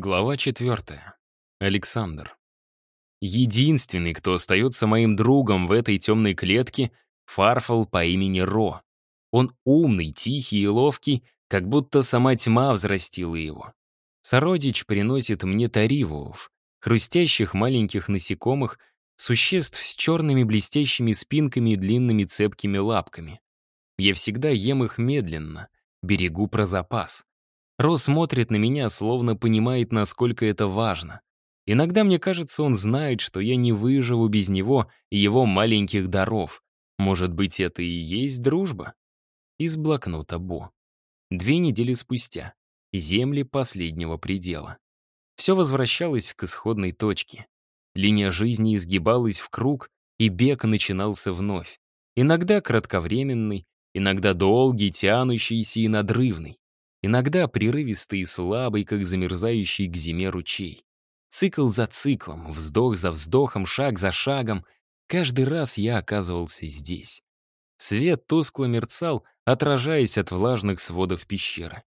Глава 4. Александр. Единственный, кто остается моим другом в этой темной клетке, фарфал по имени Ро. Он умный, тихий и ловкий, как будто сама тьма взрастила его. Сородич приносит мне таривов, хрустящих маленьких насекомых, существ с черными блестящими спинками и длинными цепкими лапками. Я всегда ем их медленно, берегу про запас. Рос смотрит на меня, словно понимает, насколько это важно. Иногда мне кажется, он знает, что я не выживу без него и его маленьких даров. Может быть, это и есть дружба? Из блокнота Бо. Две недели спустя. Земли последнего предела. Все возвращалось к исходной точке. Линия жизни изгибалась в круг, и бег начинался вновь. Иногда кратковременный, иногда долгий, тянущийся и надрывный иногда прерывистый и слабый, как замерзающий к зиме ручей. Цикл за циклом, вздох за вздохом, шаг за шагом. Каждый раз я оказывался здесь. Свет тускло мерцал, отражаясь от влажных сводов пещеры.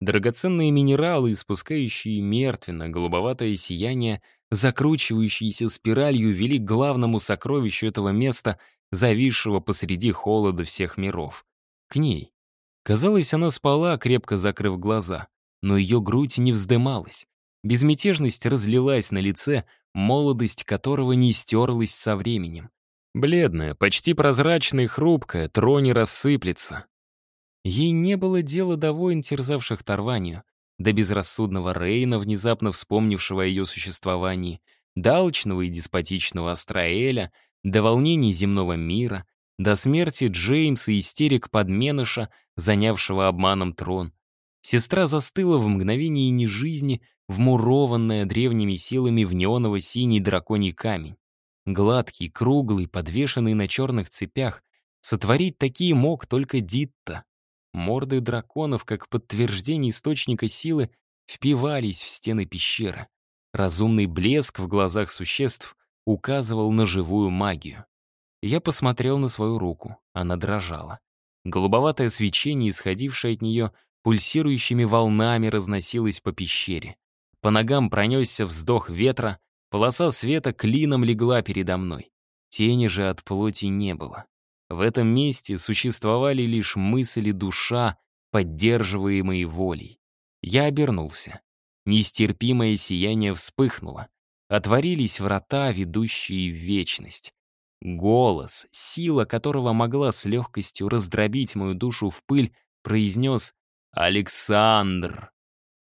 Драгоценные минералы, испускающие мертвенно-голубоватое сияние, закручивающиеся спиралью, вели к главному сокровищу этого места, зависшего посреди холода всех миров. К ней. Казалось, она спала, крепко закрыв глаза, но ее грудь не вздымалась. Безмятежность разлилась на лице, молодость которого не стерлась со временем. Бледная, почти прозрачная хрупкая, трони рассыплется. Ей не было дела до войн, терзавших Тарванию, до безрассудного Рейна, внезапно вспомнившего о ее существовании, до алчного и деспотичного Астраэля, до волнений земного мира, до смерти Джеймса и истерик подменыша — занявшего обманом трон. Сестра застыла в мгновении нежизни, вмурованная древними силами в неоново-синий драконий камень. Гладкий, круглый, подвешенный на черных цепях. Сотворить такие мог только Дитта. Морды драконов, как подтверждение источника силы, впивались в стены пещеры. Разумный блеск в глазах существ указывал на живую магию. Я посмотрел на свою руку, она дрожала. Голубоватое свечение, исходившее от нее, пульсирующими волнами разносилось по пещере. По ногам пронесся вздох ветра, полоса света клином легла передо мной. Тени же от плоти не было. В этом месте существовали лишь мысли душа, поддерживаемые волей. Я обернулся. Нестерпимое сияние вспыхнуло. Отворились врата, ведущие в вечность. Голос, сила которого могла с легкостью раздробить мою душу в пыль, произнес «Александр».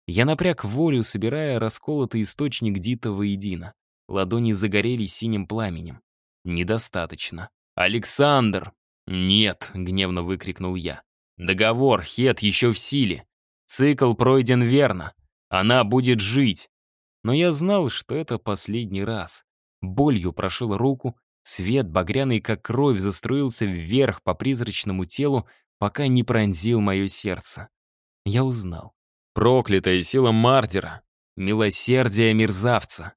Я напряг волю, собирая расколотый источник Дита воедино. Ладони загорелись синим пламенем. «Недостаточно. Александр!» «Нет!» — гневно выкрикнул я. «Договор, Хет, еще в силе. Цикл пройден верно. Она будет жить!» Но я знал, что это последний раз. Болью прошил руку, Свет, багряный как кровь, заструился вверх по призрачному телу, пока не пронзил мое сердце. Я узнал. Проклятая сила Мардера, милосердие мерзавца.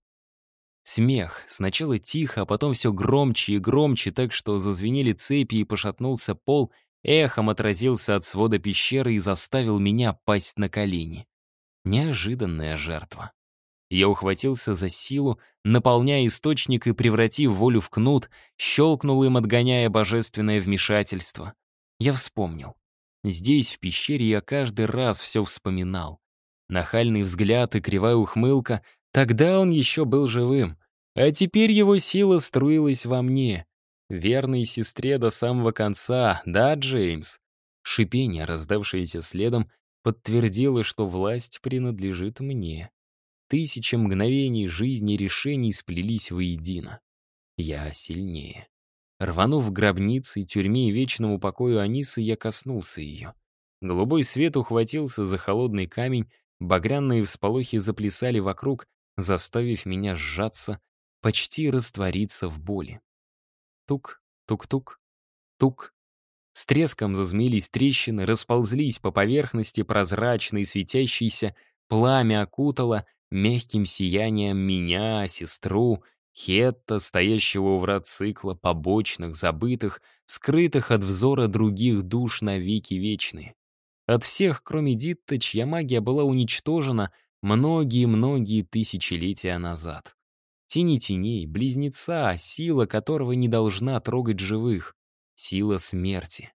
Смех, сначала тихо, а потом все громче и громче, так что зазвенели цепи и пошатнулся пол, эхом отразился от свода пещеры и заставил меня пасть на колени. Неожиданная жертва. Я ухватился за силу, наполняя источник и превратив волю в кнут, щелкнул им, отгоняя божественное вмешательство. Я вспомнил. Здесь, в пещере, я каждый раз все вспоминал. Нахальный взгляд и кривая ухмылка, тогда он еще был живым. А теперь его сила струилась во мне. Верной сестре до самого конца, да, Джеймс? Шипение, раздавшееся следом, подтвердило, что власть принадлежит мне. Тысячи мгновений жизни решений сплелись воедино. Я сильнее. Рванув гробницы, тюрьме и вечному покою Анисы, я коснулся ее. Голубой свет ухватился за холодный камень, багряные всполохи заплясали вокруг, заставив меня сжаться, почти раствориться в боли. Тук, тук-тук, тук. С треском зазмелись трещины, расползлись по поверхности прозрачной, светящейся пламя окутало, мягким сиянием меня, сестру, Хетта, стоящего у врат цикла, побочных, забытых, скрытых от взора других душ на навеки вечные. От всех, кроме Дитта, чья магия была уничтожена многие-многие тысячелетия назад. Тени теней, близнеца, сила которого не должна трогать живых. Сила смерти.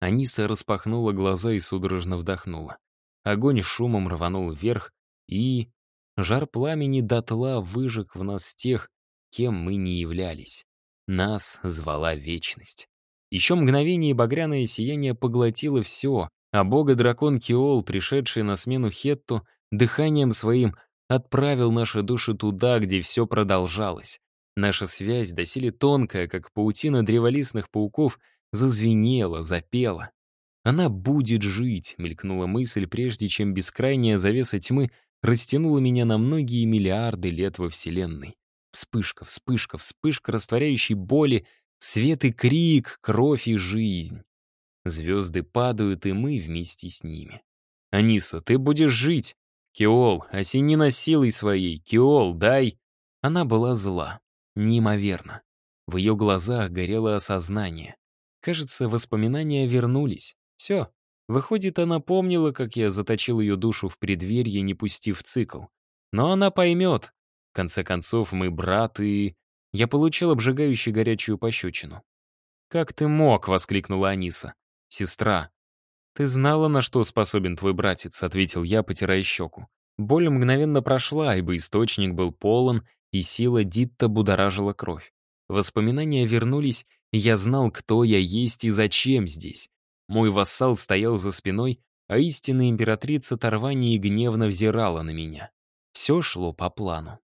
Аниса распахнула глаза и судорожно вдохнула. Огонь шумом рванул вверх, и Жар пламени дотла выжег в нас тех, кем мы не являлись. Нас звала вечность. Еще мгновение багряное сияние поглотило все, а бога-дракон Киол, пришедший на смену Хетту, дыханием своим отправил наши души туда, где все продолжалось. Наша связь, доселе тонкая, как паутина древолистных пауков, зазвенела, запела. «Она будет жить», — мелькнула мысль, прежде чем бескрайняя завеса тьмы — растянула меня на многие миллиарды лет во Вселенной. Вспышка, вспышка, вспышка растворяющей боли, свет и крик, кровь и жизнь. Звезды падают, и мы вместе с ними. «Аниса, ты будешь жить!» «Кеол, осени насилой своей! Киол, дай!» Она была зла. Неимоверно. В ее глазах горело осознание. Кажется, воспоминания вернулись. Все, Выходит, она помнила, как я заточил ее душу в преддверье, не пустив цикл. Но она поймет. В конце концов, мы брат. Я получил обжигающую горячую пощечину. «Как ты мог?» — воскликнула Аниса. «Сестра». «Ты знала, на что способен твой братец», — ответил я, потирая щеку. Боль мгновенно прошла, ибо источник был полон, и сила Дитта будоражила кровь. Воспоминания вернулись, и я знал, кто я есть и зачем здесь. Мой вассал стоял за спиной, а истинная императрица Тарвани гневно взирала на меня. Все шло по плану.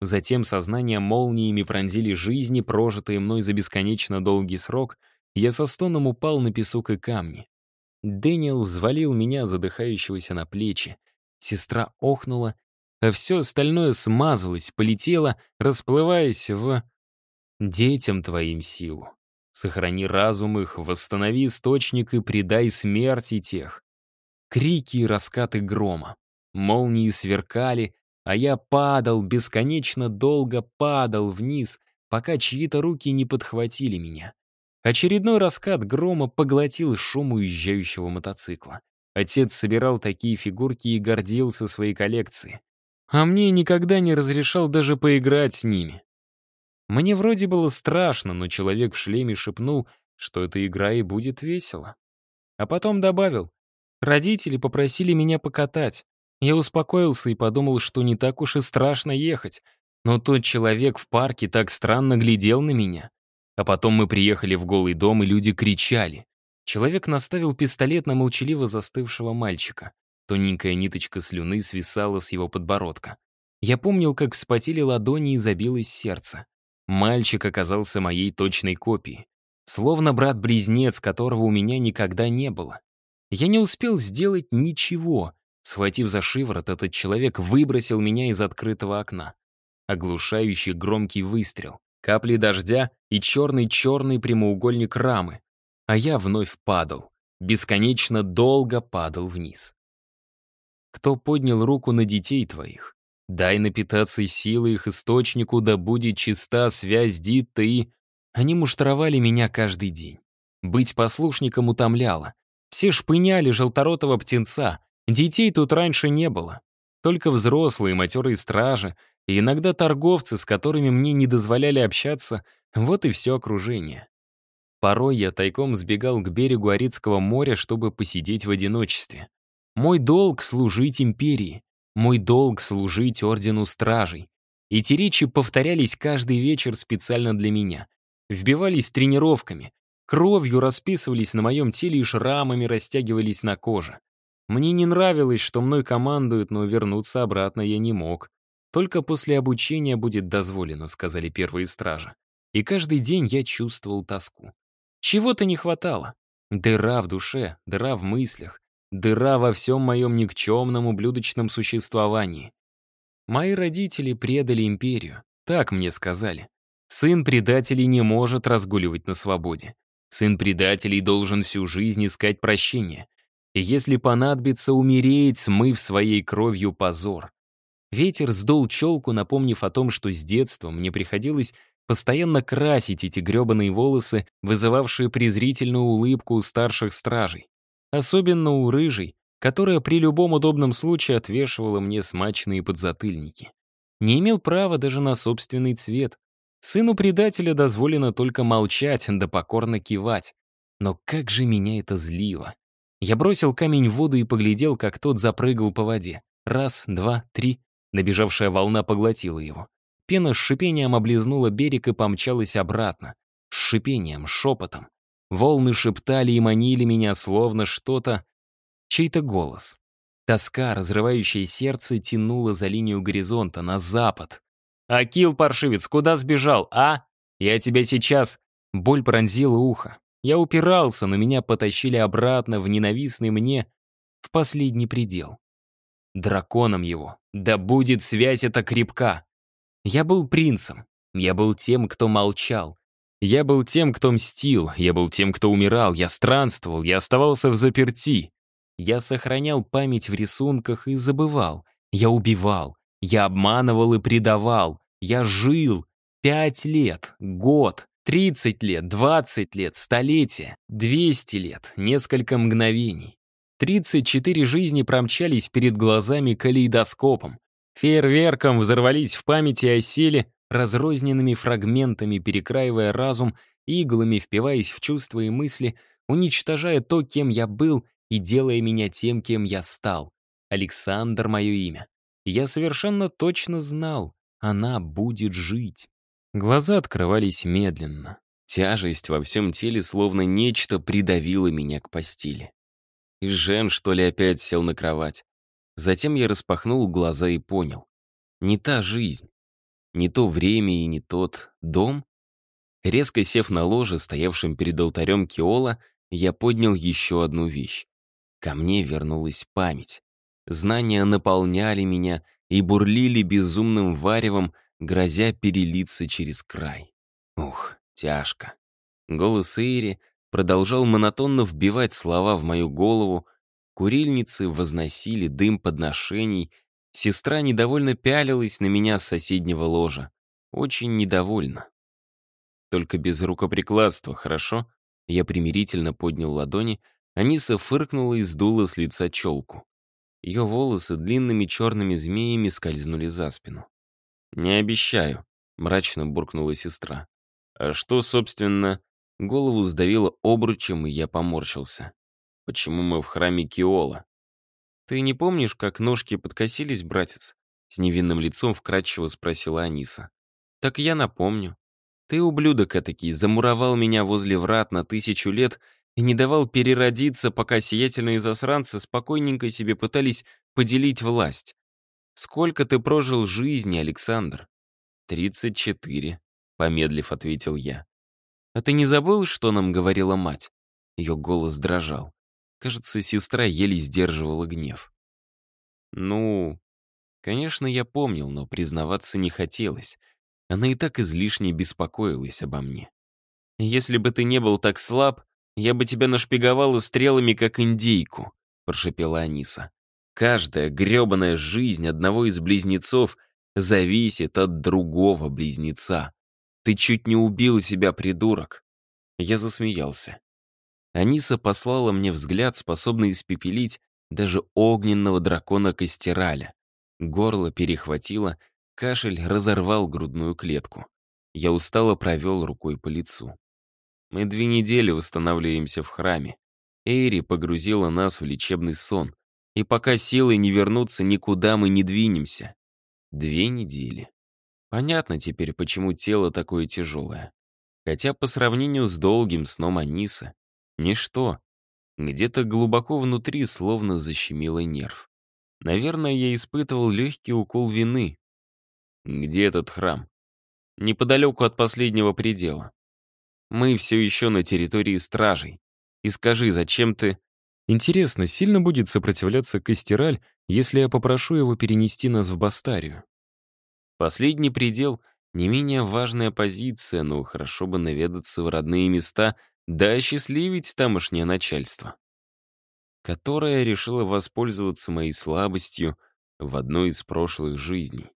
Затем сознание молниями пронзили жизни, прожитые мной за бесконечно долгий срок, я со стоном упал на песок и камни. Дэниел взвалил меня, задыхающегося на плечи. Сестра охнула, а все остальное смазалось, полетело, расплываясь в... «Детям твоим силу». Сохрани разум их, восстанови источник и предай смерти тех. Крики и раскаты грома. Молнии сверкали, а я падал, бесконечно долго падал вниз, пока чьи-то руки не подхватили меня. Очередной раскат грома поглотил шум уезжающего мотоцикла. Отец собирал такие фигурки и гордился своей коллекцией. А мне никогда не разрешал даже поиграть с ними. Мне вроде было страшно, но человек в шлеме шепнул, что эта игра и будет весело. А потом добавил, родители попросили меня покатать. Я успокоился и подумал, что не так уж и страшно ехать, но тот человек в парке так странно глядел на меня. А потом мы приехали в голый дом, и люди кричали. Человек наставил пистолет на молчаливо застывшего мальчика. Тоненькая ниточка слюны свисала с его подбородка. Я помнил, как вспотели ладони и забилось сердце. Мальчик оказался моей точной копией. Словно брат-близнец, которого у меня никогда не было. Я не успел сделать ничего. Схватив за шиворот, этот человек выбросил меня из открытого окна. Оглушающий громкий выстрел, капли дождя и черный-черный прямоугольник рамы. А я вновь падал. Бесконечно долго падал вниз. Кто поднял руку на детей твоих? Дай напитаться силой их источнику, да будет чиста связь Дитта и... Они муштровали меня каждый день. Быть послушником утомляло. Все шпыняли желторотого птенца. Детей тут раньше не было. Только взрослые, матерые стражи, и иногда торговцы, с которыми мне не дозволяли общаться, вот и все окружение. Порой я тайком сбегал к берегу Арицкого моря, чтобы посидеть в одиночестве. Мой долг — служить империи. Мой долг — служить Ордену Стражей. Эти речи повторялись каждый вечер специально для меня. Вбивались тренировками, кровью расписывались на моем теле и шрамами растягивались на коже. Мне не нравилось, что мной командуют, но вернуться обратно я не мог. Только после обучения будет дозволено, сказали первые стражи. И каждый день я чувствовал тоску. Чего-то не хватало. Дыра в душе, дыра в мыслях, Дыра во всем моем никчемном ублюдочном существовании. Мои родители предали империю, так мне сказали. Сын предателей не может разгуливать на свободе. Сын предателей должен всю жизнь искать прощения. И если понадобится умереть, смыв своей кровью позор. Ветер сдул челку, напомнив о том, что с детства мне приходилось постоянно красить эти гребаные волосы, вызывавшие презрительную улыбку у старших стражей. Особенно у рыжей, которая при любом удобном случае отвешивала мне смачные подзатыльники. Не имел права даже на собственный цвет. Сыну предателя дозволено только молчать да покорно кивать. Но как же меня это злило. Я бросил камень в воду и поглядел, как тот запрыгал по воде. Раз, два, три. Набежавшая волна поглотила его. Пена с шипением облизнула берег и помчалась обратно. С шипением, шепотом. Волны шептали и манили меня, словно что-то... Чей-то голос. Тоска, разрывающая сердце, тянула за линию горизонта, на запад. «Акил, паршивец, куда сбежал, а? Я тебя сейчас...» Боль пронзила ухо. Я упирался, но меня потащили обратно в ненавистный мне в последний предел. Драконом его. Да будет связь эта крепка. Я был принцем. Я был тем, кто молчал, я был тем, кто мстил, я был тем, кто умирал, я странствовал, я оставался в заперти. Я сохранял память в рисунках и забывал. Я убивал, я обманывал и предавал. Я жил. Пять лет, год, тридцать лет, двадцать лет, столетие, двести лет, несколько мгновений. Тридцать четыре жизни промчались перед глазами калейдоскопом. Фейерверком взорвались в памяти и осели, разрозненными фрагментами перекраивая разум, иглами впиваясь в чувства и мысли, уничтожая то, кем я был, и делая меня тем, кем я стал. Александр — мое имя. Я совершенно точно знал, она будет жить. Глаза открывались медленно. Тяжесть во всем теле словно нечто придавило меня к постели. И Жен, что ли, опять сел на кровать. Затем я распахнул глаза и понял. Не та жизнь. Не то время и не тот дом. Резко сев на ложе, стоявшем перед алтарем Киола, я поднял еще одну вещь. Ко мне вернулась память. Знания наполняли меня и бурлили безумным варевом, грозя перелиться через край. Ух, тяжко. Голос Ири продолжал монотонно вбивать слова в мою голову, курильницы возносили дым подношений — Сестра недовольно пялилась на меня с соседнего ложа. Очень недовольна. Только без рукоприкладства, хорошо? Я примирительно поднял ладони, Аниса фыркнула и сдула с лица челку. Ее волосы длинными черными змеями скользнули за спину. «Не обещаю», — мрачно буркнула сестра. «А что, собственно?» Голову сдавило обручем, и я поморщился. «Почему мы в храме Киола? «Ты не помнишь, как ножки подкосились, братец?» С невинным лицом вкратчиво спросила Аниса. «Так я напомню. Ты, ублюдок этакий, замуровал меня возле врат на тысячу лет и не давал переродиться, пока сиятельные засранцы спокойненько себе пытались поделить власть. Сколько ты прожил жизни, Александр?» «Тридцать четыре», — помедлив ответил я. «А ты не забыл, что нам говорила мать?» Ее голос дрожал. Кажется, сестра еле сдерживала гнев. «Ну...» Конечно, я помнил, но признаваться не хотелось. Она и так излишне беспокоилась обо мне. «Если бы ты не был так слаб, я бы тебя нашпиговала стрелами, как индейку», — прошепела Аниса. «Каждая грёбаная жизнь одного из близнецов зависит от другого близнеца. Ты чуть не убил себя, придурок». Я засмеялся. Аниса послала мне взгляд, способный испепелить даже огненного дракона Костераля. Горло перехватило, кашель разорвал грудную клетку. Я устало провел рукой по лицу. Мы две недели восстанавливаемся в храме. Эйри погрузила нас в лечебный сон. И пока силы не вернутся, никуда мы не двинемся. Две недели. Понятно теперь, почему тело такое тяжелое. Хотя по сравнению с долгим сном Аниса, Ничто. Где-то глубоко внутри словно защемило нерв. Наверное, я испытывал легкий укол вины. Где этот храм? Неподалеку от последнего предела. Мы все еще на территории стражей. И скажи, зачем ты... Интересно, сильно будет сопротивляться Костераль, если я попрошу его перенести нас в Бастарию? Последний предел — не менее важная позиция, но хорошо бы наведаться в родные места — да осчастливить тамошнее начальство, которое решило воспользоваться моей слабостью в одной из прошлых жизней.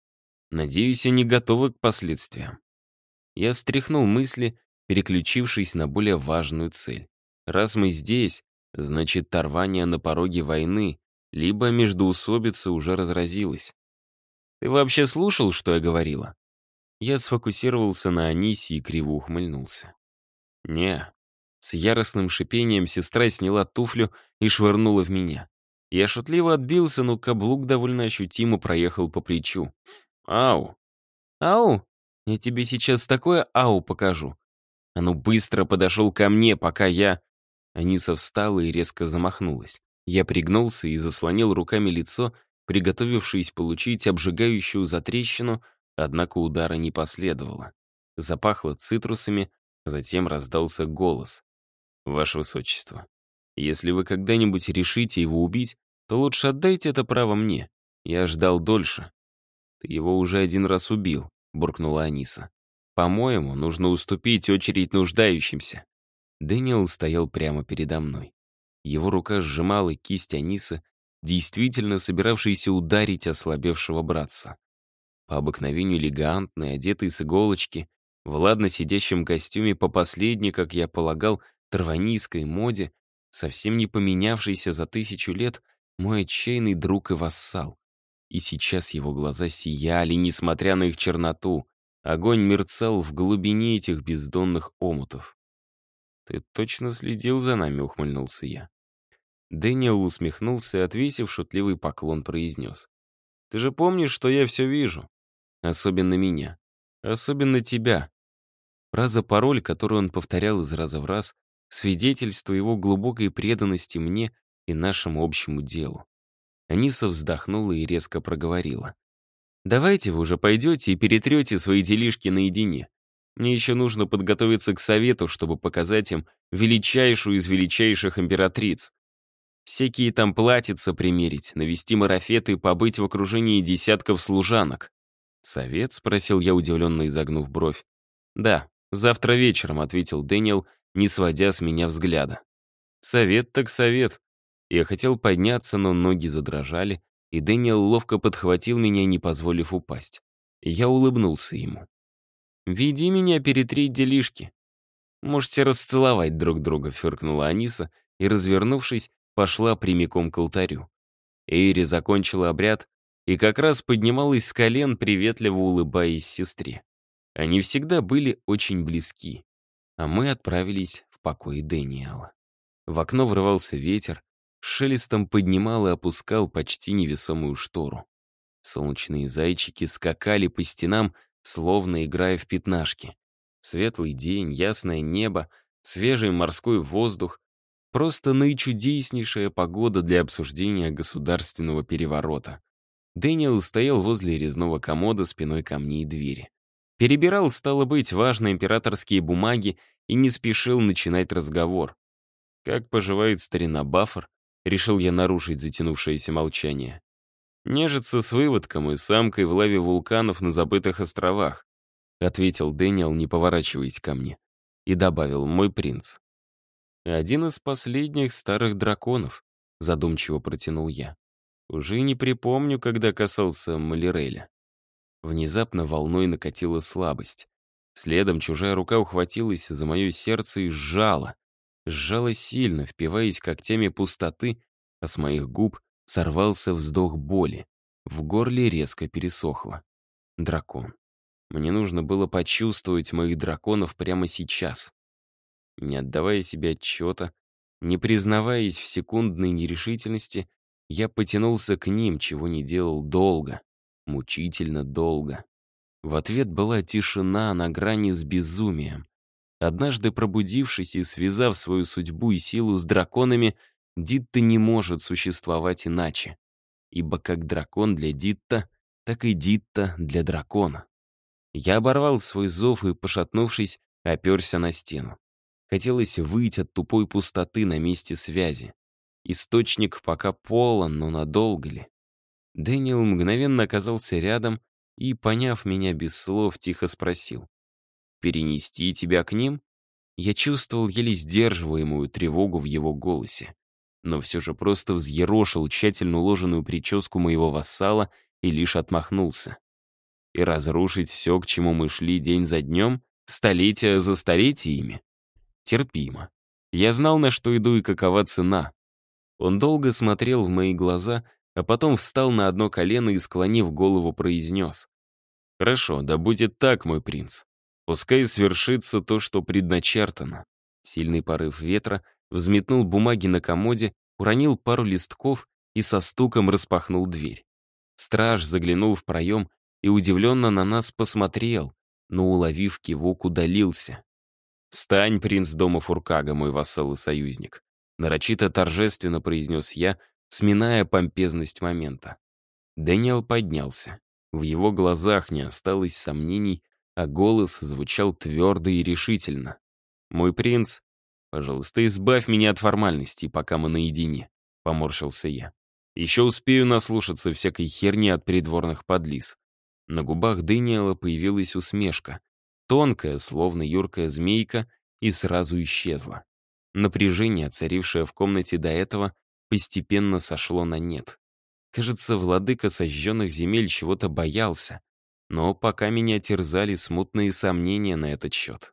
Надеюсь, они готовы к последствиям. Я стряхнул мысли, переключившись на более важную цель. Раз мы здесь, значит, торвание на пороге войны, либо междоусобица уже разразилась. Ты вообще слушал, что я говорила? Я сфокусировался на Анисе и криво ухмыльнулся. Не, с яростным шипением сестра сняла туфлю и швырнула в меня. Я шутливо отбился, но каблук довольно ощутимо проехал по плечу. «Ау!» «Ау! Я тебе сейчас такое ау покажу!» А ну, быстро подошел ко мне, пока я... Аниса встала и резко замахнулась. Я пригнулся и заслонил руками лицо, приготовившись получить обжигающую затрещину, однако удара не последовало. Запахло цитрусами, затем раздался голос. Ваше Высочество, если вы когда-нибудь решите его убить, то лучше отдайте это право мне. Я ждал дольше. Ты его уже один раз убил, буркнула Аниса. По-моему, нужно уступить очередь нуждающимся. Дэниел стоял прямо передо мной. Его рука сжимала кисть Анисы, действительно собиравшейся ударить ослабевшего братца. По обыкновению элегантный, одетый с иголочки, в ладно сидящем костюме по последней, как я полагал, траванийской моде, совсем не поменявшийся за тысячу лет мой отчаянный друг и вассал. И сейчас его глаза сияли, несмотря на их черноту. Огонь мерцал в глубине этих бездонных омутов. «Ты точно следил за нами?» — ухмыльнулся я. Дэниел усмехнулся и, отвесив шутливый поклон, произнес. «Ты же помнишь, что я все вижу? Особенно меня. Особенно тебя». Фраза-пароль, которую он повторял из раза в раз, свидетельство его глубокой преданности мне и нашему общему делу. Аниса вздохнула и резко проговорила. «Давайте вы уже пойдете и перетрете свои делишки наедине. Мне еще нужно подготовиться к совету, чтобы показать им величайшую из величайших императриц. Всякие там платьица примерить, навести марафеты и побыть в окружении десятков служанок». «Совет?» — спросил я, удивленно изогнув бровь. «Да, завтра вечером», — ответил Дэниел, — не сводя с меня взгляда. «Совет так совет». Я хотел подняться, но ноги задрожали, и Дэниел ловко подхватил меня, не позволив упасть. Я улыбнулся ему. «Веди меня перетрить делишки». «Можете расцеловать друг друга», — фыркнула Аниса, и, развернувшись, пошла прямиком к алтарю. Эйри закончила обряд и как раз поднималась с колен, приветливо улыбаясь сестре. Они всегда были очень близки а мы отправились в покой Дэниела. В окно врывался ветер, шелестом поднимал и опускал почти невесомую штору. Солнечные зайчики скакали по стенам, словно играя в пятнашки. Светлый день, ясное небо, свежий морской воздух — просто наичудеснейшая погода для обсуждения государственного переворота. Дэниел стоял возле резного комода спиной ко мне двери. Перебирал, стало быть, важные императорские бумаги и не спешил начинать разговор. «Как поживает старина Баффер?» — решил я нарушить затянувшееся молчание. «Нежится с выводком и самкой в лаве вулканов на забытых островах», — ответил Дэниел, не поворачиваясь ко мне. И добавил «мой принц». «Один из последних старых драконов», — задумчиво протянул я. «Уже не припомню, когда касался Малиреля». Внезапно волной накатила слабость. Следом чужая рука ухватилась за мое сердце и сжала. Сжала сильно, впиваясь когтями пустоты, а с моих губ сорвался вздох боли. В горле резко пересохло. Дракон. Мне нужно было почувствовать моих драконов прямо сейчас. Не отдавая себе отчета, не признаваясь в секундной нерешительности, я потянулся к ним, чего не делал долго мучительно долго. В ответ была тишина на грани с безумием. Однажды пробудившись и связав свою судьбу и силу с драконами, Дитта не может существовать иначе. Ибо как дракон для Дитта, так и Дитта для дракона. Я оборвал свой зов и, пошатнувшись, оперся на стену. Хотелось выйти от тупой пустоты на месте связи. Источник пока полон, но надолго ли? Дэниел мгновенно оказался рядом и, поняв меня без слов, тихо спросил. «Перенести тебя к ним?» Я чувствовал еле сдерживаемую тревогу в его голосе, но все же просто взъерошил тщательно уложенную прическу моего вассала и лишь отмахнулся. И разрушить все, к чему мы шли день за днем, столетия за столетиями? Терпимо. Я знал, на что иду и какова цена. Он долго смотрел в мои глаза — а потом встал на одно колено и, склонив голову, произнес. «Хорошо, да будет так, мой принц. Пускай свершится то, что предначертано». Сильный порыв ветра взметнул бумаги на комоде, уронил пару листков и со стуком распахнул дверь. Страж заглянул в проем и удивленно на нас посмотрел, но, уловив кивок, удалился. «Стань, принц дома Фуркага, мой вассал и союзник», нарочито торжественно произнес я, сминая помпезность момента. Дэниел поднялся. В его глазах не осталось сомнений, а голос звучал твердо и решительно. «Мой принц, пожалуйста, избавь меня от формальностей, пока мы наедине», — поморщился я. «Еще успею наслушаться всякой херни от придворных подлиз». На губах Дэниела появилась усмешка, тонкая, словно юркая змейка, и сразу исчезла. Напряжение, царившее в комнате до этого, постепенно сошло на нет. Кажется, владыка сожженных земель чего-то боялся, но пока меня терзали смутные сомнения на этот счет.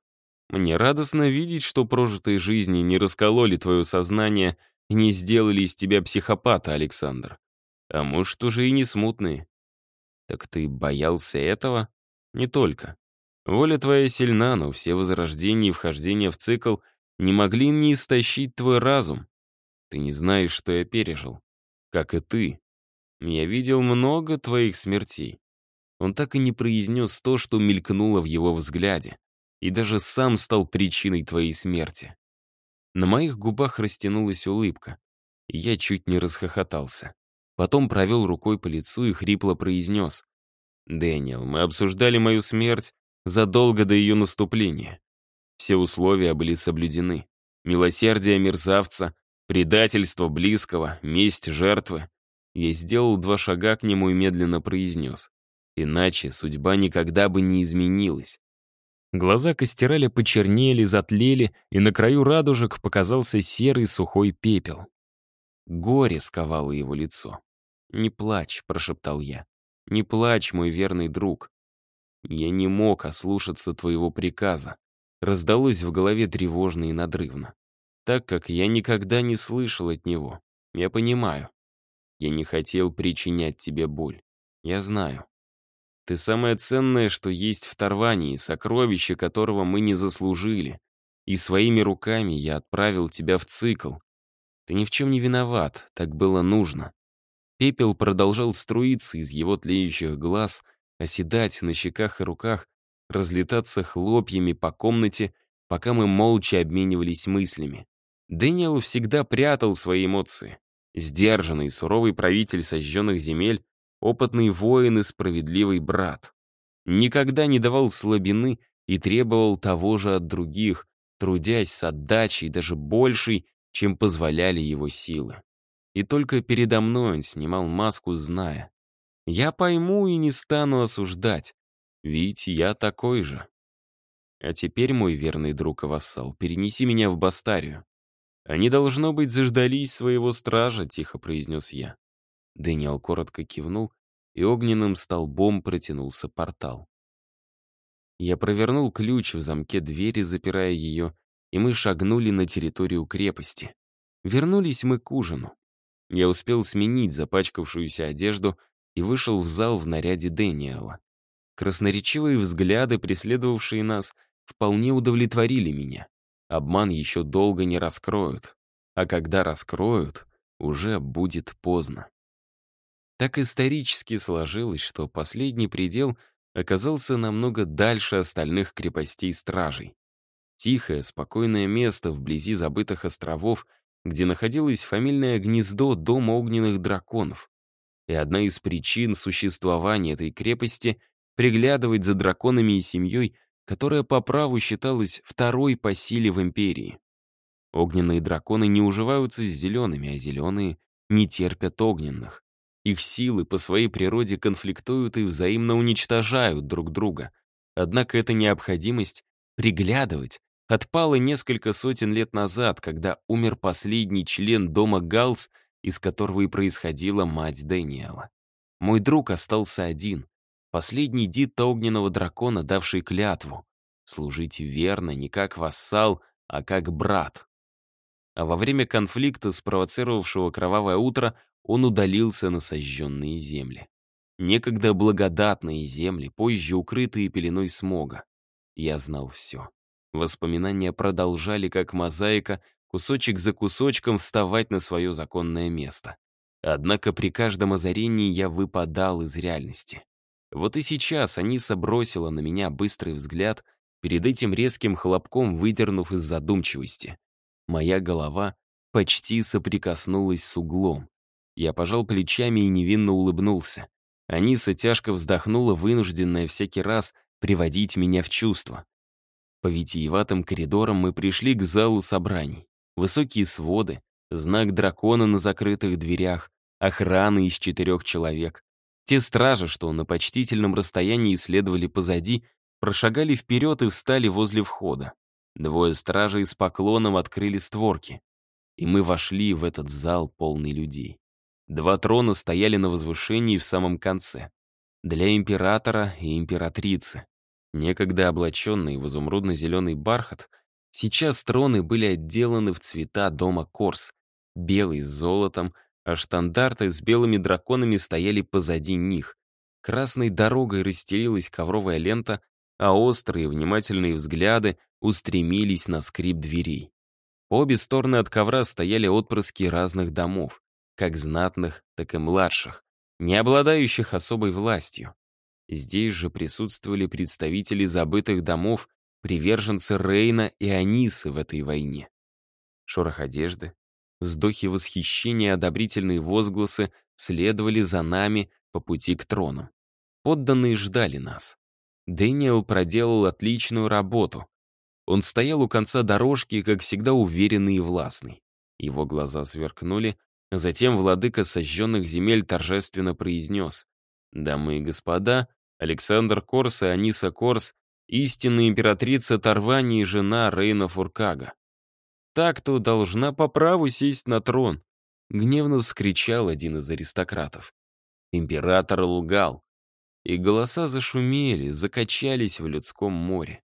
Мне радостно видеть, что прожитые жизни не раскололи твое сознание и не сделали из тебя психопата, Александр. А может, уже и не смутные. Так ты боялся этого? Не только. Воля твоя сильна, но все возрождения и вхождения в цикл не могли не истощить твой разум, ты не знаешь, что я пережил. Как и ты. Я видел много твоих смертей. Он так и не произнес то, что мелькнуло в его взгляде. И даже сам стал причиной твоей смерти. На моих губах растянулась улыбка. И я чуть не расхохотался. Потом провел рукой по лицу и хрипло произнес. «Дэниел, мы обсуждали мою смерть задолго до ее наступления. Все условия были соблюдены. Милосердие мерзавца Предательство близкого, месть жертвы. Я сделал два шага к нему и медленно произнес. Иначе судьба никогда бы не изменилась. Глаза Костераля почернели, затлели, и на краю радужек показался серый сухой пепел. Горе сковало его лицо. «Не плачь», — прошептал я. «Не плачь, мой верный друг. Я не мог ослушаться твоего приказа». Раздалось в голове тревожно и надрывно так как я никогда не слышал от него. Я понимаю. Я не хотел причинять тебе боль. Я знаю. Ты самое ценное, что есть в Тарвании, сокровище которого мы не заслужили. И своими руками я отправил тебя в цикл. Ты ни в чем не виноват, так было нужно. Пепел продолжал струиться из его тлеющих глаз, оседать на щеках и руках, разлетаться хлопьями по комнате, пока мы молча обменивались мыслями. Дэниел всегда прятал свои эмоции. Сдержанный и суровый правитель сожженных земель, опытный воин и справедливый брат. Никогда не давал слабины и требовал того же от других, трудясь с отдачей даже большей, чем позволяли его силы. И только передо мной он снимал маску, зная. Я пойму и не стану осуждать, ведь я такой же. А теперь, мой верный друг и вассал, перенеси меня в Бастарию. «Они, должно быть, заждались своего стража», — тихо произнес я. Дэниел коротко кивнул, и огненным столбом протянулся портал. Я провернул ключ в замке двери, запирая ее, и мы шагнули на территорию крепости. Вернулись мы к ужину. Я успел сменить запачкавшуюся одежду и вышел в зал в наряде Дэниела. Красноречивые взгляды, преследовавшие нас, вполне удовлетворили меня. Обман еще долго не раскроют. А когда раскроют, уже будет поздно. Так исторически сложилось, что последний предел оказался намного дальше остальных крепостей-стражей. Тихое, спокойное место вблизи забытых островов, где находилось фамильное гнездо Дома огненных драконов. И одна из причин существования этой крепости — приглядывать за драконами и семьей — которая по праву считалась второй по силе в империи. Огненные драконы не уживаются с зелеными, а зеленые не терпят огненных. Их силы по своей природе конфликтуют и взаимно уничтожают друг друга. Однако эта необходимость приглядывать отпала несколько сотен лет назад, когда умер последний член дома Галс, из которого и происходила мать Дэниела. Мой друг остался один, последний дит огненного дракона, давший клятву. Служить верно, не как вассал, а как брат. А во время конфликта, спровоцировавшего кровавое утро, он удалился на сожженные земли. Некогда благодатные земли, позже укрытые пеленой смога. Я знал все. Воспоминания продолжали, как мозаика, кусочек за кусочком вставать на свое законное место. Однако при каждом озарении я выпадал из реальности. Вот и сейчас Аниса бросила на меня быстрый взгляд, перед этим резким хлопком выдернув из задумчивости. Моя голова почти соприкоснулась с углом. Я пожал плечами и невинно улыбнулся. Аниса тяжко вздохнула, вынужденная всякий раз приводить меня в чувство. По витиеватым коридорам мы пришли к залу собраний. Высокие своды, знак дракона на закрытых дверях, охрана из четырех человек. Те стражи, что на почтительном расстоянии следовали позади, прошагали вперед и встали возле входа. Двое стражей с поклоном открыли створки. И мы вошли в этот зал, полный людей. Два трона стояли на возвышении в самом конце. Для императора и императрицы. Некогда облаченные в изумрудно-зеленый бархат, сейчас троны были отделаны в цвета дома Корс. Белый с золотом — а штандарты с белыми драконами стояли позади них. Красной дорогой расстелилась ковровая лента, а острые внимательные взгляды устремились на скрип дверей. Обе стороны от ковра стояли отпрыски разных домов, как знатных, так и младших, не обладающих особой властью. Здесь же присутствовали представители забытых домов, приверженцы Рейна и Анисы в этой войне. Шорох одежды, Вздохи восхищения, и одобрительные возгласы следовали за нами по пути к трону. Подданные ждали нас. Дэниел проделал отличную работу. Он стоял у конца дорожки, как всегда уверенный и властный. Его глаза сверкнули, а затем владыка сожженных земель торжественно произнес. «Дамы и господа, Александр Корс и Аниса Корс — истинная императрица Тарвани и жена Рейна Фуркага так, то должна по праву сесть на трон», — гневно вскричал один из аристократов. Император лгал, и голоса зашумели, закачались в людском море.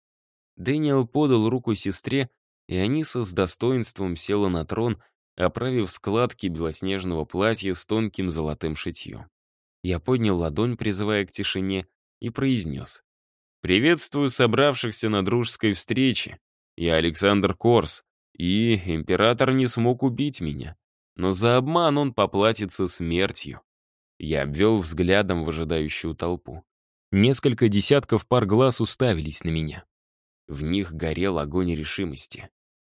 Дэниел подал руку сестре, и Аниса с достоинством села на трон, оправив складки белоснежного платья с тонким золотым шитьем. Я поднял ладонь, призывая к тишине, и произнес. «Приветствую собравшихся на дружеской встрече. Я Александр Корс, и император не смог убить меня. Но за обман он поплатится смертью. Я обвел взглядом выжидающую толпу. Несколько десятков пар глаз уставились на меня. В них горел огонь решимости.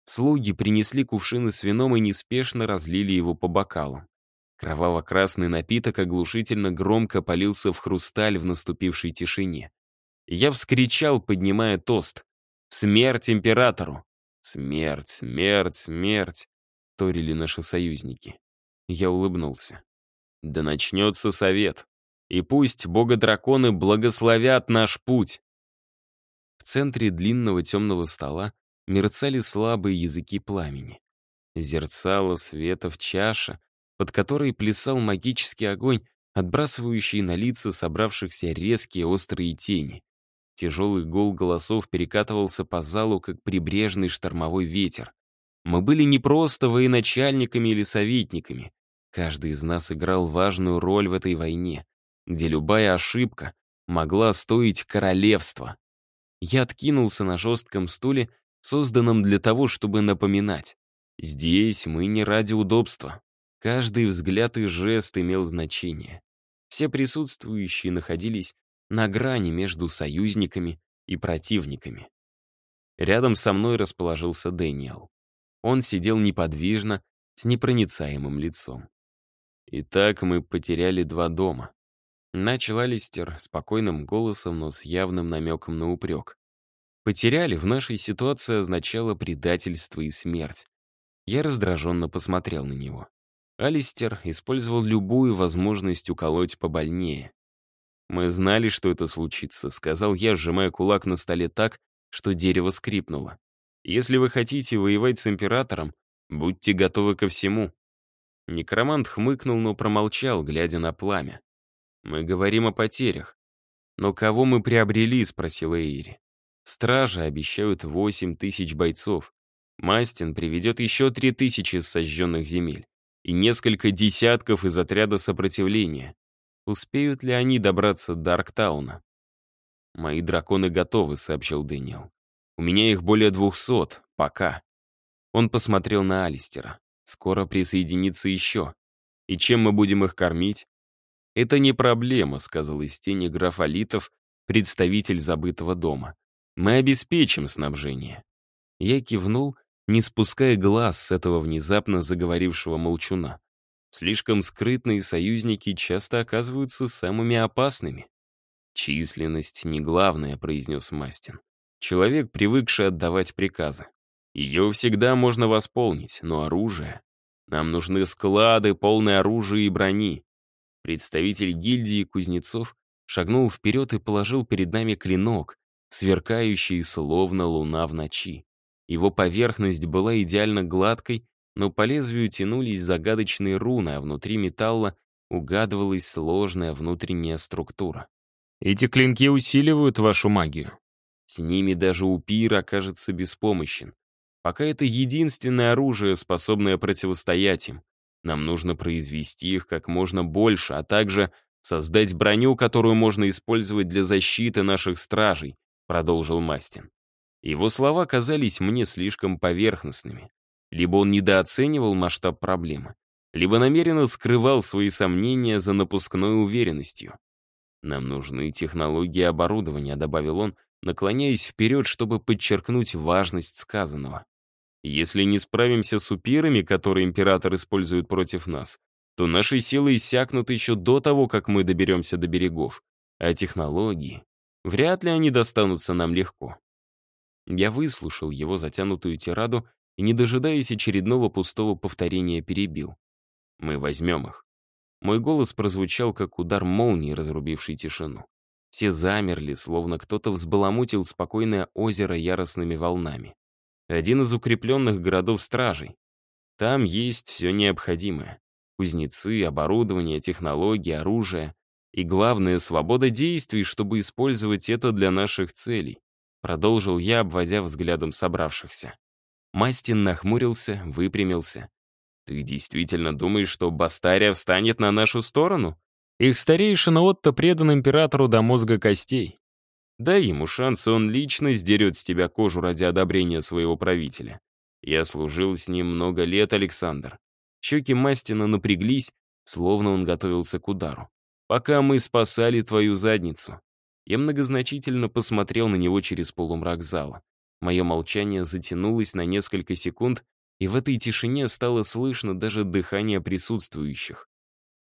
Слуги принесли кувшины с вином и неспешно разлили его по бокалу. Кроваво-красный напиток оглушительно громко полился в хрусталь в наступившей тишине. Я вскричал, поднимая тост. «Смерть императору!» «Смерть, смерть, смерть!» — торили наши союзники. Я улыбнулся. «Да начнется совет, и пусть бога-драконы благословят наш путь!» В центре длинного темного стола мерцали слабые языки пламени. Зерцало света в чаше, под которой плясал магический огонь, отбрасывающий на лица собравшихся резкие острые тени. Тяжелый гул голосов перекатывался по залу, как прибрежный штормовой ветер. Мы были не просто военачальниками или советниками. Каждый из нас играл важную роль в этой войне, где любая ошибка могла стоить королевства. Я откинулся на жестком стуле, созданном для того, чтобы напоминать. Здесь мы не ради удобства. Каждый взгляд и жест имел значение. Все присутствующие находились на грани между союзниками и противниками. Рядом со мной расположился Дэниел. Он сидел неподвижно, с непроницаемым лицом. «Итак, мы потеряли два дома». Начал Алистер спокойным голосом, но с явным намеком на упрек. «Потеряли» в нашей ситуации означало предательство и смерть. Я раздраженно посмотрел на него. Алистер использовал любую возможность уколоть побольнее. «Мы знали, что это случится», — сказал я, сжимая кулак на столе так, что дерево скрипнуло. «Если вы хотите воевать с императором, будьте готовы ко всему». Некромант хмыкнул, но промолчал, глядя на пламя. «Мы говорим о потерях». «Но кого мы приобрели?» — спросила Эйри. «Стражи обещают восемь тысяч бойцов. Мастин приведет еще три тысячи сожженных земель и несколько десятков из отряда сопротивления. Успеют ли они добраться до Арктауна? «Мои драконы готовы», — сообщил Дэниел. «У меня их более двухсот. Пока». Он посмотрел на Алистера. «Скоро присоединится еще. И чем мы будем их кормить?» «Это не проблема», — сказал из тени граф Алитов, представитель забытого дома. «Мы обеспечим снабжение». Я кивнул, не спуская глаз с этого внезапно заговорившего молчуна. Слишком скрытные союзники часто оказываются самыми опасными. «Численность не главное», — произнес Мастин. «Человек, привыкший отдавать приказы. Ее всегда можно восполнить, но оружие... Нам нужны склады, полные оружия и брони». Представитель гильдии кузнецов шагнул вперед и положил перед нами клинок, сверкающий словно луна в ночи. Его поверхность была идеально гладкой но по лезвию тянулись загадочные руны, а внутри металла угадывалась сложная внутренняя структура. «Эти клинки усиливают вашу магию. С ними даже Упир окажется беспомощен. Пока это единственное оружие, способное противостоять им. Нам нужно произвести их как можно больше, а также создать броню, которую можно использовать для защиты наших стражей», — продолжил Мастин. Его слова казались мне слишком поверхностными. Либо он недооценивал масштаб проблемы, либо намеренно скрывал свои сомнения за напускной уверенностью. «Нам нужны технологии оборудования», — добавил он, наклоняясь вперед, чтобы подчеркнуть важность сказанного. «Если не справимся с упирами, которые император использует против нас, то наши силы иссякнут еще до того, как мы доберемся до берегов. А технологии... Вряд ли они достанутся нам легко». Я выслушал его затянутую тираду и, не дожидаясь очередного пустого повторения, перебил. «Мы возьмем их». Мой голос прозвучал, как удар молнии, разрубивший тишину. Все замерли, словно кто-то взбаламутил спокойное озеро яростными волнами. Один из укрепленных городов стражей. Там есть все необходимое. Кузнецы, оборудование, технологии, оружие. И главное, свобода действий, чтобы использовать это для наших целей. Продолжил я, обводя взглядом собравшихся. Мастин нахмурился, выпрямился. «Ты действительно думаешь, что Бастария встанет на нашу сторону? Их старейшина Отто предан императору до мозга костей. Дай ему шанс, и он лично сдерет с тебя кожу ради одобрения своего правителя. Я служил с ним много лет, Александр. Щеки Мастина напряглись, словно он готовился к удару. «Пока мы спасали твою задницу». Я многозначительно посмотрел на него через полумрак зала. Мое молчание затянулось на несколько секунд, и в этой тишине стало слышно даже дыхание присутствующих.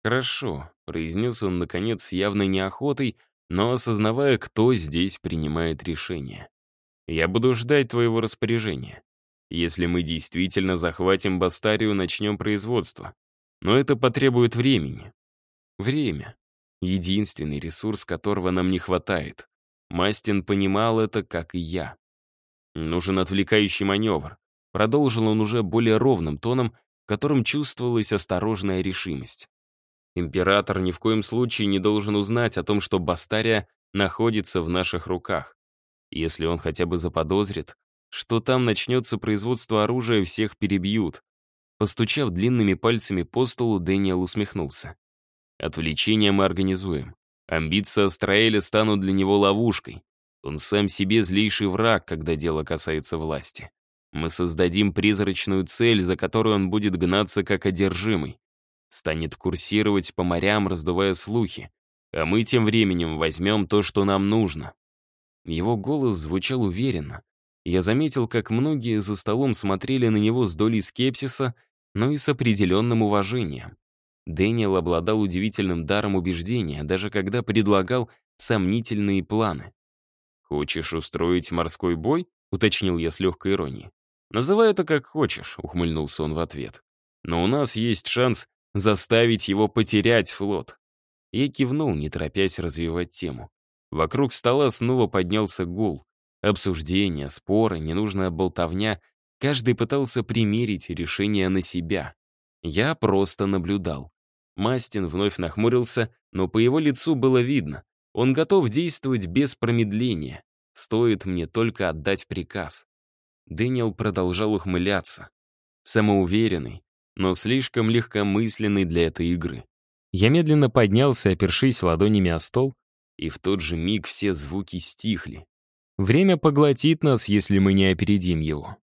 «Хорошо», — произнес он, наконец, с явной неохотой, но осознавая, кто здесь принимает решение. «Я буду ждать твоего распоряжения. Если мы действительно захватим Бастарию, начнем производство. Но это потребует времени. Время. Единственный ресурс, которого нам не хватает. Мастин понимал это, как и я. «Нужен отвлекающий маневр», — продолжил он уже более ровным тоном, которым чувствовалась осторожная решимость. Император ни в коем случае не должен узнать о том, что Бастария находится в наших руках. Если он хотя бы заподозрит, что там начнется производство оружия, всех перебьют. Постучав длинными пальцами по столу, Дэниел усмехнулся. Отвлечение мы организуем. Амбиции Астраэля станут для него ловушкой. Он сам себе злейший враг, когда дело касается власти. Мы создадим призрачную цель, за которую он будет гнаться как одержимый. Станет курсировать по морям, раздувая слухи. А мы тем временем возьмем то, что нам нужно. Его голос звучал уверенно. Я заметил, как многие за столом смотрели на него с долей скепсиса, но и с определенным уважением. Дэниел обладал удивительным даром убеждения, даже когда предлагал сомнительные планы. «Хочешь устроить морской бой?» — уточнил я с легкой иронией. «Называй это как хочешь», — ухмыльнулся он в ответ. «Но у нас есть шанс заставить его потерять флот». Я кивнул, не торопясь развивать тему. Вокруг стола снова поднялся гул. Обсуждения, споры, ненужная болтовня. Каждый пытался примерить решение на себя. Я просто наблюдал. Мастин вновь нахмурился, но по его лицу было видно. Он готов действовать без промедления. Стоит мне только отдать приказ. Дэниел продолжал ухмыляться. Самоуверенный, но слишком легкомысленный для этой игры. Я медленно поднялся, опершись ладонями о стол, и в тот же миг все звуки стихли. Время поглотит нас, если мы не опередим его.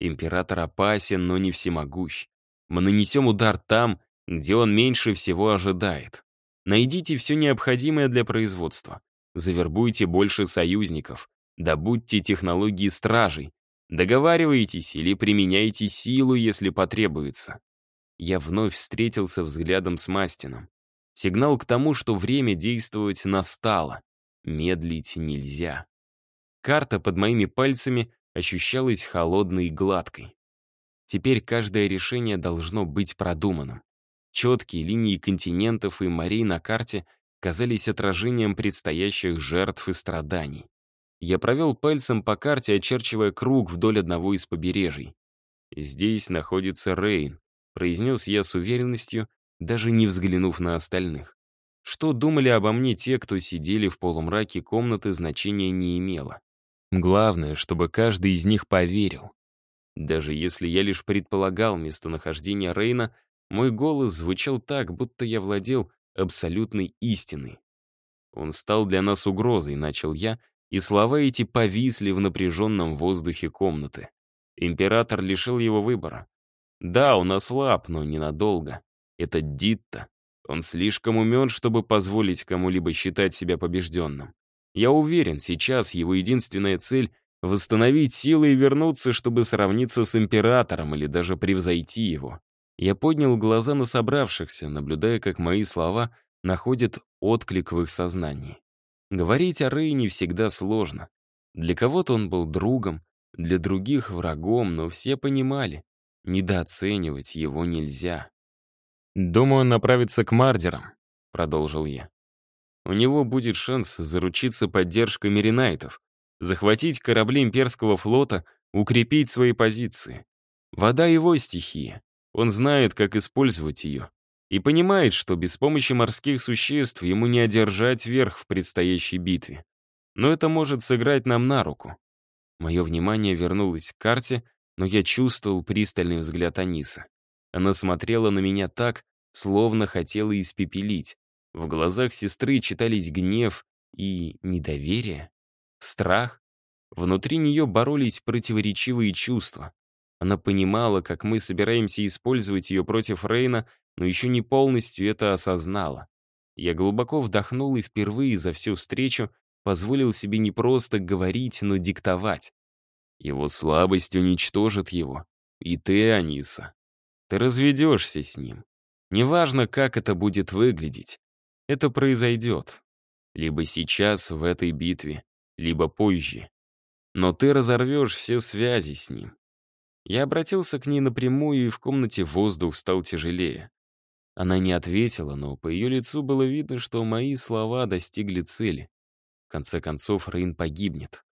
Император опасен, но не всемогущ. Мы нанесем удар там, где он меньше всего ожидает. Найдите все необходимое для производства. Завербуйте больше союзников. Добудьте технологии стражей. Договаривайтесь или применяйте силу, если потребуется. Я вновь встретился взглядом с Мастином. Сигнал к тому, что время действовать настало. Медлить нельзя. Карта под моими пальцами ощущалась холодной и гладкой. Теперь каждое решение должно быть продуманным. Четкие линии континентов и морей на карте казались отражением предстоящих жертв и страданий. Я провел пальцем по карте, очерчивая круг вдоль одного из побережий. «Здесь находится Рейн», — произнес я с уверенностью, даже не взглянув на остальных. Что думали обо мне те, кто сидели в полумраке комнаты, значения не имело. Главное, чтобы каждый из них поверил. Даже если я лишь предполагал местонахождение Рейна — мой голос звучал так, будто я владел абсолютной истиной. Он стал для нас угрозой, начал я, и слова эти повисли в напряженном воздухе комнаты. Император лишил его выбора. Да, он ослаб, но ненадолго. Это Дитта. Он слишком умен, чтобы позволить кому-либо считать себя побежденным. Я уверен, сейчас его единственная цель — восстановить силы и вернуться, чтобы сравниться с императором или даже превзойти его. Я поднял глаза на собравшихся, наблюдая, как мои слова находят отклик в их сознании. Говорить о Рейне всегда сложно. Для кого-то он был другом, для других — врагом, но все понимали, недооценивать его нельзя. «Думаю, он направится к мардерам», — продолжил я. «У него будет шанс заручиться поддержкой меринайтов, захватить корабли имперского флота, укрепить свои позиции. Вода — его стихия. Он знает, как использовать ее. И понимает, что без помощи морских существ ему не одержать верх в предстоящей битве. Но это может сыграть нам на руку. Мое внимание вернулось к карте, но я чувствовал пристальный взгляд Аниса. Она смотрела на меня так, словно хотела испепелить. В глазах сестры читались гнев и недоверие, страх. Внутри нее боролись противоречивые чувства. Она понимала, как мы собираемся использовать ее против Рейна, но еще не полностью это осознала. Я глубоко вдохнул и впервые за всю встречу позволил себе не просто говорить, но диктовать. Его слабость уничтожит его. И ты, Аниса. Ты разведешься с ним. Неважно, как это будет выглядеть. Это произойдет. Либо сейчас, в этой битве, либо позже. Но ты разорвешь все связи с ним. Я обратился к ней напрямую, и в комнате воздух стал тяжелее. Она не ответила, но по ее лицу было видно, что мои слова достигли цели. В конце концов, Рейн погибнет.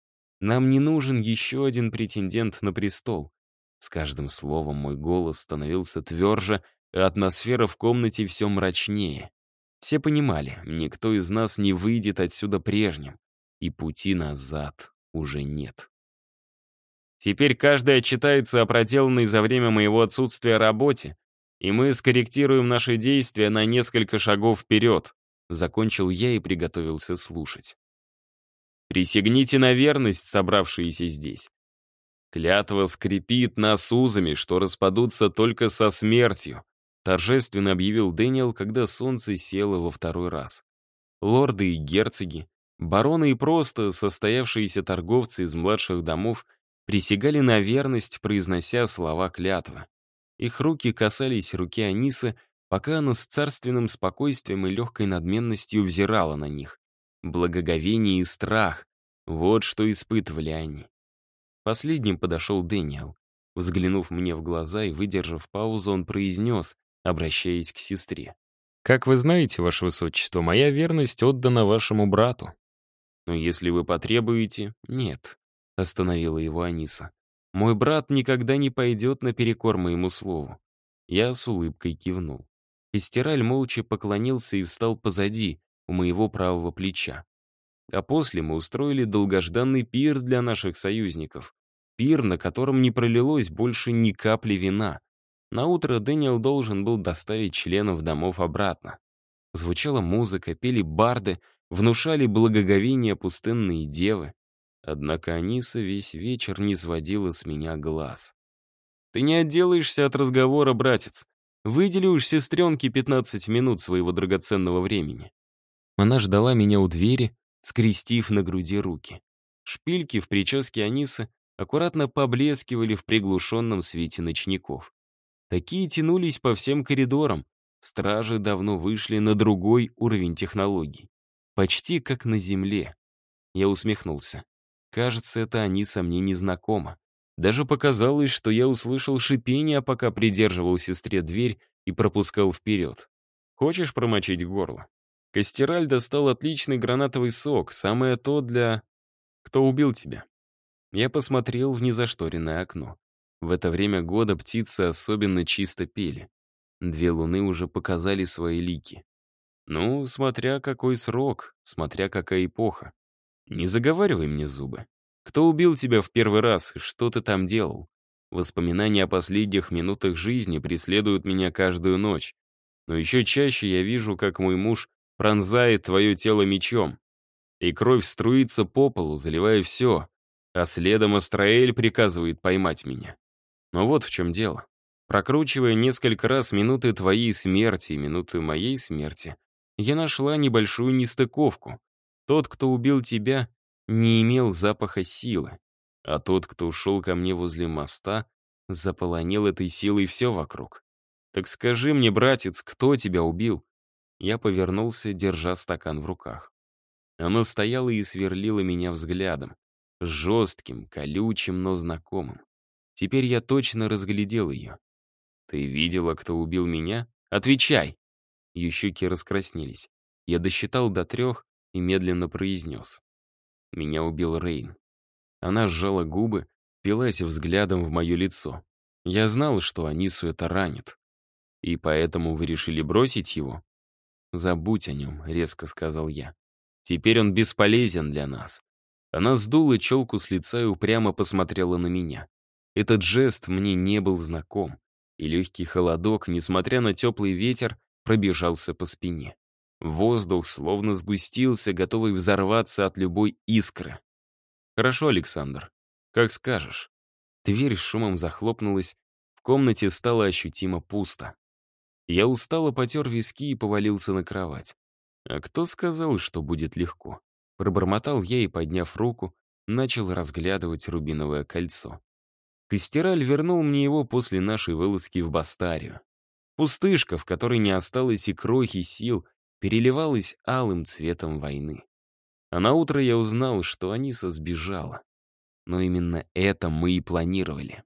Нам не нужен еще один претендент на престол. С каждым словом мой голос становился тверже, а атмосфера в комнате все мрачнее. Все понимали, никто из нас не выйдет отсюда прежним, и пути назад уже нет. Теперь каждая читается о проделанной за время моего отсутствия работе, и мы скорректируем наши действия на несколько шагов вперед. Закончил я и приготовился слушать. Присягните на верность, собравшиеся здесь. Клятва скрипит нас узами, что распадутся только со смертью, торжественно объявил Дэниел, когда солнце село во второй раз. Лорды и герцоги, бароны и просто состоявшиеся торговцы из младших домов присягали на верность, произнося слова клятва. Их руки касались руки Анисы, пока она с царственным спокойствием и легкой надменностью взирала на них. Благоговение и страх — вот что испытывали они. Последним подошел Дэниел. Взглянув мне в глаза и выдержав паузу, он произнес, обращаясь к сестре. «Как вы знаете, ваше высочество, моя верность отдана вашему брату. Но если вы потребуете, нет. — остановила его Аниса. «Мой брат никогда не пойдет наперекор моему слову». Я с улыбкой кивнул. Истираль молча поклонился и встал позади, у моего правого плеча. А после мы устроили долгожданный пир для наших союзников. Пир, на котором не пролилось больше ни капли вина. На утро Дэниел должен был доставить членов домов обратно. Звучала музыка, пели барды, внушали благоговение пустынные девы. Однако Аниса весь вечер не сводила с меня глаз. «Ты не отделаешься от разговора, братец. Выдели уж сестренке 15 минут своего драгоценного времени». Она ждала меня у двери, скрестив на груди руки. Шпильки в прическе Анисы аккуратно поблескивали в приглушенном свете ночников. Такие тянулись по всем коридорам. Стражи давно вышли на другой уровень технологий. Почти как на земле. Я усмехнулся. Кажется, это они со мне не знакома. Даже показалось, что я услышал шипение, пока придерживал сестре дверь и пропускал вперед. «Хочешь промочить горло?» Костераль достал отличный гранатовый сок, самое то для... «Кто убил тебя?» Я посмотрел в незашторенное окно. В это время года птицы особенно чисто пели. Две луны уже показали свои лики. Ну, смотря какой срок, смотря какая эпоха. «Не заговаривай мне зубы. Кто убил тебя в первый раз и что ты там делал?» Воспоминания о последних минутах жизни преследуют меня каждую ночь. Но еще чаще я вижу, как мой муж пронзает твое тело мечом. И кровь струится по полу, заливая все. А следом Астраэль приказывает поймать меня. Но вот в чем дело. Прокручивая несколько раз минуты твоей смерти и минуты моей смерти, я нашла небольшую нестыковку. Тот, кто убил тебя, не имел запаха силы, а тот, кто ушел ко мне возле моста, заполонил этой силой все вокруг. Так скажи мне, братец, кто тебя убил?» Я повернулся, держа стакан в руках. Она стояла и сверлила меня взглядом, жестким, колючим, но знакомым. Теперь я точно разглядел ее. «Ты видела, кто убил меня? Отвечай!» Ее щеки раскраснелись. Я досчитал до трех, и медленно произнес. Меня убил Рейн. Она сжала губы, впилась взглядом в мое лицо. Я знал, что Анису это ранит. И поэтому вы решили бросить его? Забудь о нем, резко сказал я. Теперь он бесполезен для нас. Она сдула челку с лица и упрямо посмотрела на меня. Этот жест мне не был знаком, и легкий холодок, несмотря на теплый ветер, пробежался по спине. Воздух словно сгустился, готовый взорваться от любой искры. «Хорошо, Александр. Как скажешь». Дверь с шумом захлопнулась, в комнате стало ощутимо пусто. Я устало потер виски и повалился на кровать. «А кто сказал, что будет легко?» Пробормотал я и, подняв руку, начал разглядывать рубиновое кольцо. Костераль вернул мне его после нашей вылазки в Бастарию. Пустышка, в которой не осталось и крохи сил, переливалась алым цветом войны. А на утро я узнал, что Аниса сбежала. Но именно это мы и планировали.